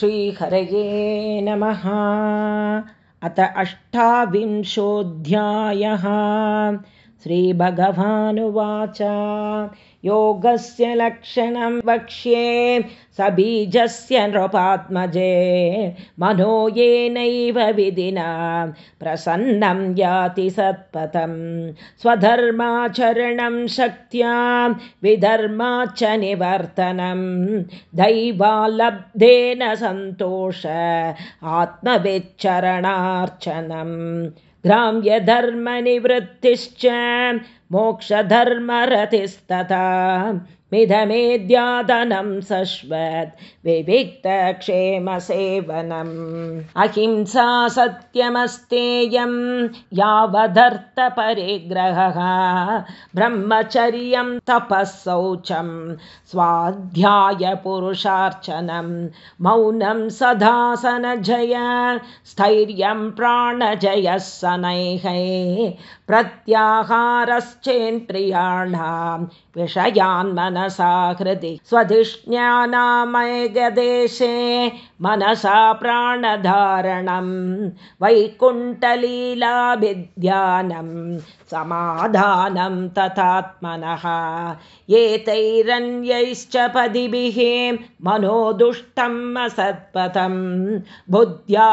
श्रीहरये नमः। अथ अष्टाविंशोऽध्यायः। श्रीभगवानुवाच योगस्य लक्षणं वक्ष्ये स बीजस्य नृपात्मजे मनो येनैव विधिना प्रसन्नं याति सत्पथं स्वधर्माचरणं शक्त्या विधर्माच्च निवर्तनं दैवालब्धेन सन्तोष आत्मविच्चरणार्चनम् ग्राम्यधर्मनिवृत्तिश्च मोक्षधर्मरतिस्तथा मिधमेद्यादनं सश्वत् विविक्तक्षेमसेवनम् अहिंसा सत्यमस्तेयं यावदर्थपरिग्रहः। ब्रह्मचर्यं तपः शौचं स्वाध्यायपुरुषार्चनं। मौनं सदासनजय स्थैर्यं प्राणजयः शनैः प्रत्याहारश्चेन्द्रियाणां विषयान् मनसा हृदि स्वधिष्ण्यानामयगदेशे मनसा प्राणधारणं वैकुण्ठलीलाभिध्यानं समाधानं तथात्मनः। एतैरन्यैश्च पदिभिः मनोदुष्टम् असत्पथं बुद्ध्या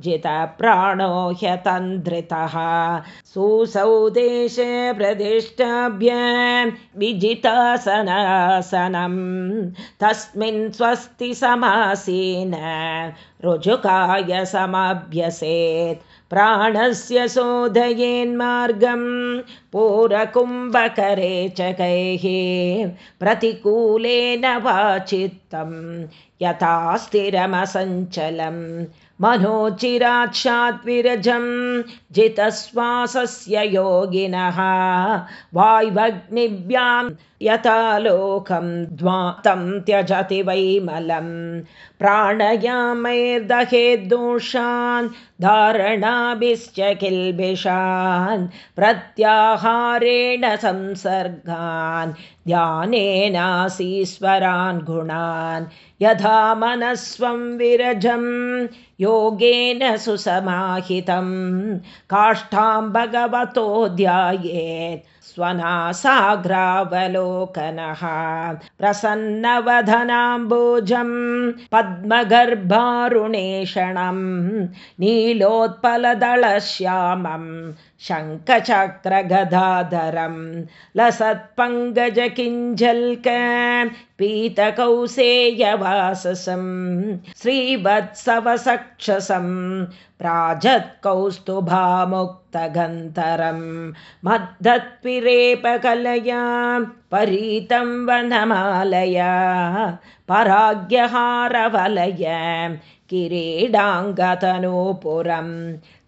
जितप्राणो ह्यतन्द्रितः। सुसौ देशे प्रतिष्ठाभ्य विजितासनासनं। तस्मिन् स्वस्ति समासीन। रुजुकाय समाभ्यसेत्। प्राणस्य शोधयेन्मार्गं पूरकुम्भकरे च कैः प्रतिकूलेन वाचित्तं यथा स्थिरमसञ्चलम् मनोचिराच्छाद्विरजं जितश्वासस्य योगिनः। वाय्वग्निभ्यां यथा लोकं द्वातं त्यजति वैमलं। प्राणयामैर्दहेद्दोषान् धारणाभिश्च किल्बिषान् प्रत्याहारेण संसर्गान् ध्यानेनासीश्वरान् गुणान् यथा मनस्वं विरजं योगेन सुसमाहितं। काष्ठां भगवतो ध्यायेत् स्वनासाग्रावलोकनः प्रसन्नवधनाम्बोजं पद्मगर्भारुणेषणं नीलोत्पलदलश्यामं शङ्खचक्रगदाधरं लसत्पङ्कजकिञ्जल्क पीतकौसेयवाससं श्रीवत्सवसक्षसं प्राजत्कौस्तुभामुक्तगन्धरं मद्दत्विरेपकलया परीतं वनमालया पराग्यहारवलय किरीडाङ्गतनूपुरं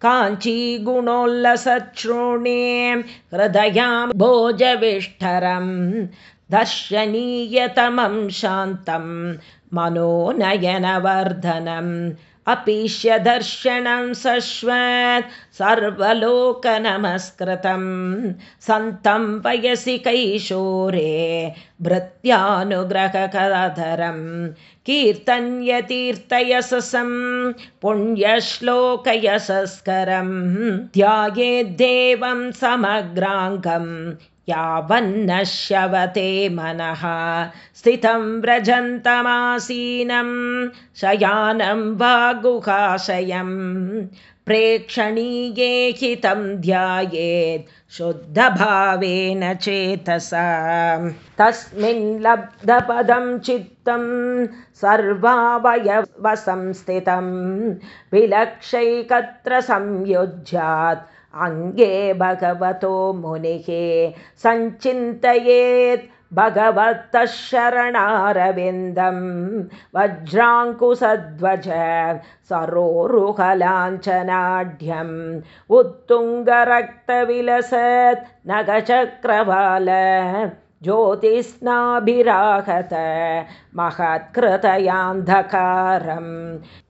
काञ्चीगुणोल्लसच्छ्रोणे हृदयां भोजविष्ठरं दर्शनीयतमं शान्तं मनोनयनवर्धनम् अपीष्य दर्शनं सश्वत् सर्वलोकनमस्कृतं। सन्तं पयसि कैशोरे भृत्यानुग्रहकरधरं कीर्तन्यतीर्थयशसं पुण्यश्लोकयशस्करं ध्यायेद्देवं यावन्नश्यवते मनः। स्थितं व्रजन्तमासीनं शयानं वा गुहाशयं प्रेक्षणीये हितं ध्यायेत् शुद्धभावेन चेतसा। तस्मिन् लब्धपदं चित्तं सर्वावयवसंस्थितं। विलक्षैकत्र संयुज्यात् अङ्गे भगवतो मुनिः सञ्चिन्तयेत् भगवतः शरणारविन्दं वज्राङ्कुशध्वज सरोरुहलाञ्छनाढ्यम् उत्तुङ्गरक्तविलसत् नगचक्रवाल ज्योतिस्नाभिराहत महत्कृतयान्धकारं।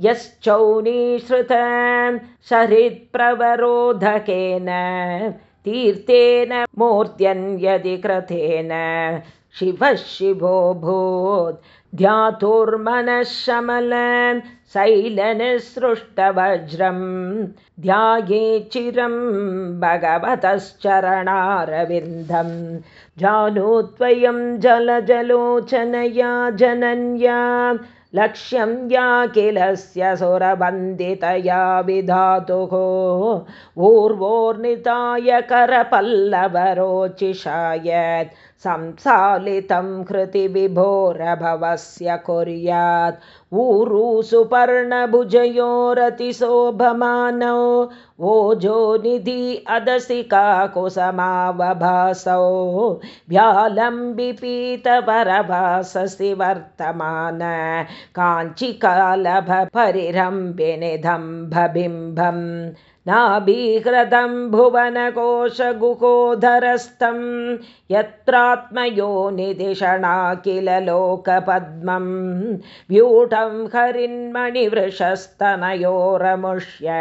यश्चौनीश्रुत शरित्प्रवरोधकेन तीर्थेन मूर्त्यन्यदि कृतेन शिवः शिवो भूत् ध्यातुर्मनःशमलं शैलनिसृष्टवज्रं ध्याये चिरं भगवतश्चरणारविन्दं जानुत्वयं जलजलोचनया जनन्या लक्ष्यं या किलस्य सुरबन्दितया विधातुः। ऊर्वोर्निताय करपल्लवरोचिषायत् संसालितं कृतिविभोरभवस्य कुर्यात्। ऊरु सुपर्णभुजयोरतिशोभमानौ ओजो निधि अदसि काकुसमावभासौ व्यालम्बिपीतपरभाससि वर्तमान काञ्चिकालभ नाभीकृतं भुवनकोशगुहोधरस्थं यत्रात्मयोनिधिषणा किल लोकपद्मं व्यूढं हरिन्मणिवृषस्तनयोरमुष्य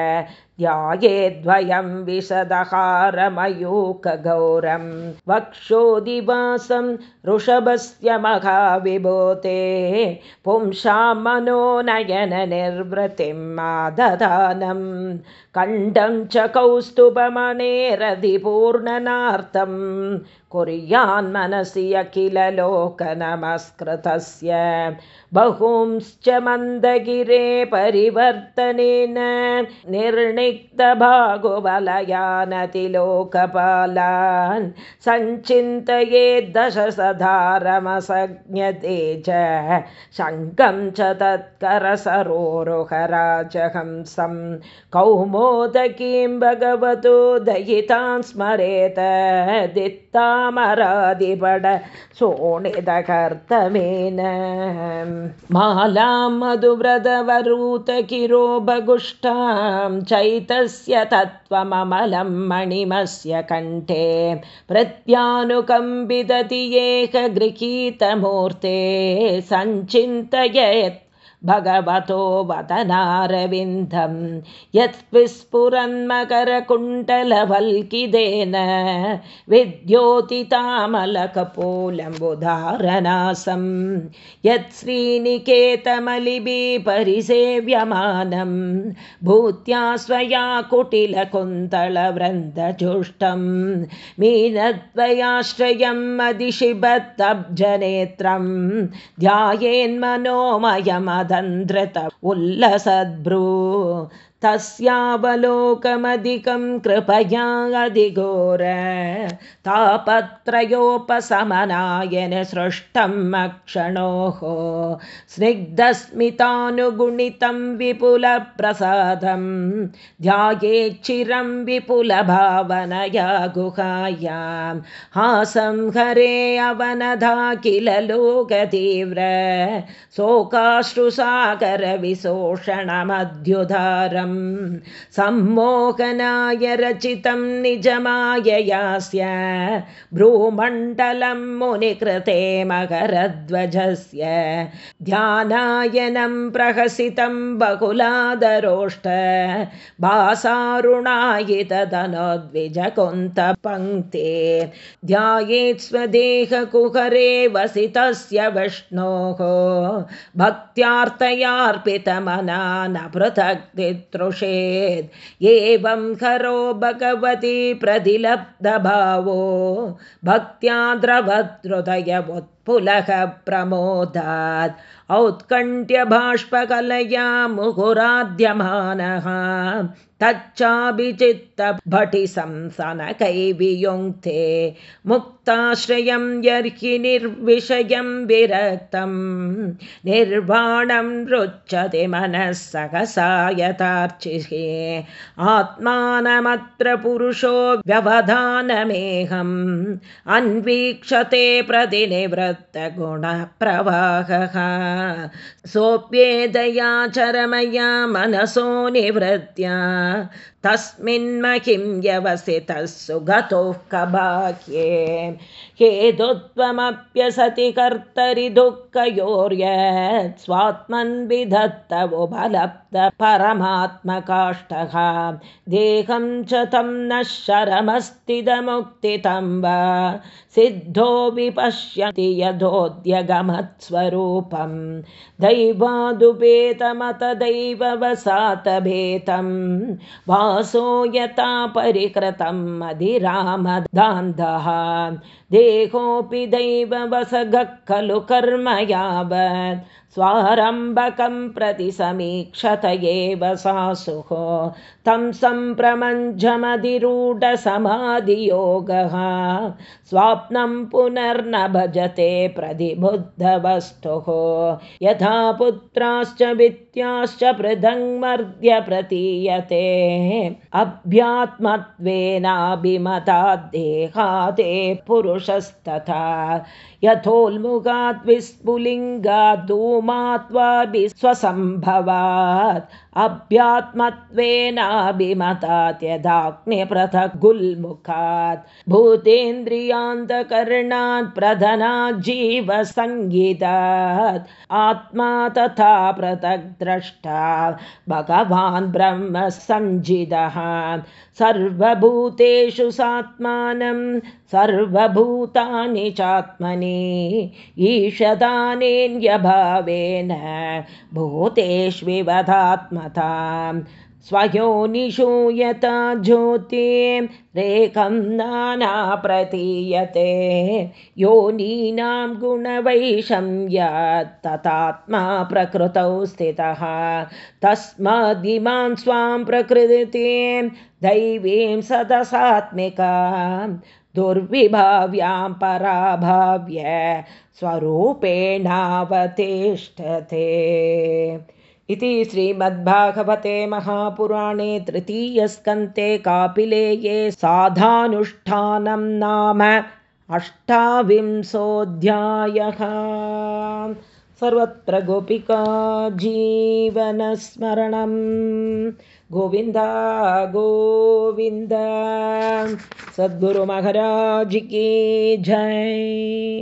ध्यायेद्वयं विशदहारमयूकगौरं वक्षोदिवासं ऋषभस्य महाविभूते। पुंसां मनोनयननिर्वृतिं मादधानं कण्ठं च कौस्तुभमणेरधिपूर्णनार्तं कुर्यान्मनसि अखिललोकनमस्कृतस्य। बहुंश्च मन्दगिरे परिवर्तनेन निर्णिक्तभागुबलयानतिलोकपालान् सञ्चिन्तये दशसधारमसज्ञते च तत्करसरोरुहराजहंसं। कौमोदकीं भगवतो दयितां स्मरेत दित्तामरादिपड सोणिदकर्तमेन मालां मधुव्रतवरूतकिरोभगुष्ठां चैतस्य तत्त्वममलं मणिमस्य कण्ठे प्रत्यानुकम्बिदति एकगृहीतमूर्ते सञ्चिन्तयेत् भगवतो वदनारविन्दं यत्विस्फुरन्मकरकुण्डलवल्किदेन विद्योतितामलकपोलम्बुधारनासं यत्श्रीनिकेतमलिभिः परिसेव्यमानं भूत्या स्वया कुटिलकुन्तलवृन्दजुष्टं मीनद्वयाश्रयम् अधिशिबत्तब्जनेत्रं ध्यायेन्मनोमयमद उल्लसद्भ्रू तस्यावलोकमधिकं कृपया अधिघोर तापत्रयोपशमनायन सृष्टम् अक्षणोः स्निग्धस्मितानुगुणितं विपुलप्रसादं ध्यायेच्चिरं विपुलभावनया गुहायां हासं हरे अवनधा किल लोकतीव्र शोकाश्रुसागरविशोषणमध्युधारम् सम्मोहनाय रचितं निजमाययास्य भ्रूमण्डलं मुनिकृते मकरध्वजस्य ध्यानायनं प्रहसितं बहुलादरोष्ट भासारुणायितधनोद्विजकुन्तपङ्क्ते। ध्यायेत् स्वदेहकुहरे वसितस्य विष्णोः। भक्त्यार्तयार्पितमना न पृथक् एवं हरो भगवती प्रदिलब्धभावो भक्त्या द्रवद्हृदयवुत्पुलः प्रमोदात्। औत्कण्ठ्यबाष्पकलया मुहुराद्यमानः। तच्चाभिचित्तभटि संसनकैवियुङ्क्ते मुक्ताश्रयं यर्हि निर्विषयं विरक्तं निर्वाणं रुच्यते मनः सहसा यथार्चिः आत्मानमत्र पुरुषो व्यवधानमेहम् अन्वीक्षते प्रतिनिवृत्तगुणप्रवाहः। सोऽप्येदया चरमया मनसो निवृत्त्या तस्मिन्महिं व्यवसितः सुगतोः कबाह्ये हेतुत्वमप्यसति कर्तरि दुःखयोर्यत् स्वात्मन् विधत्तवो बलप्त परमात्मकाष्ठः देहं च तं नः वा सिद्धो विपश्यति यथोद्यगमत्स्वरूपं दैवादुपेतमतदैववसातभेतं वासो परिकृतं मदिरामदान्धः देहोऽपि दैववसगः खलु कर्म यावत् स्वारम्भकं प्रति समीक्षत एव सासुः तं सम्प्रमञ्जमधिरूढसमाधियोगः स्वाप्नं पुनर्न भजते प्रतिबुद्धवस्तुः। यथा पुत्राश्च वित्याश्च पृथङ्मर्द्य प्रतीयते। अभ्यात्मत्वेनाभिमताद्देहादे पुरुषस्तथा विस्फुलिङ्गात् स्वसम्भवात् अभ्यात्मत्वेनाभिमतात् यदाग्निपृथक् गुल्मुखात् भूतेन्द्रियान्तकर्णात् जीवसङ्गीतात् आत्मा तथा पृथक् द्रष्टा भगवान् ब्रह्म सञ्जितः सर्वभूतेषु सात्मानं सर्वभूतानि चात्मनि ईशदानेन्यभावेन स्वयोनिषूयता ज्योतिं रेखं नाना प्रतीयते योनीनां गुणवैषम्यात् तथात्मा प्रकृतौ स्थितः। तस्मादिमां स्वां प्रकृतिं दैवीं सदसात्मिकां। दुर्विभाव्यां पराभाव्य स्वरूपेणावतिष्ठते इति श्रीमद्भागवते महापुराणे तृतीयस्कन्ते कापिलेये साधानुष्ठानं नाम अष्टाविंशोऽध्यायः। सर्वत्र गोपिका जीवनस्मरणं। गोविन्द गोविन्द सद्गुरुमहाराजिकी जय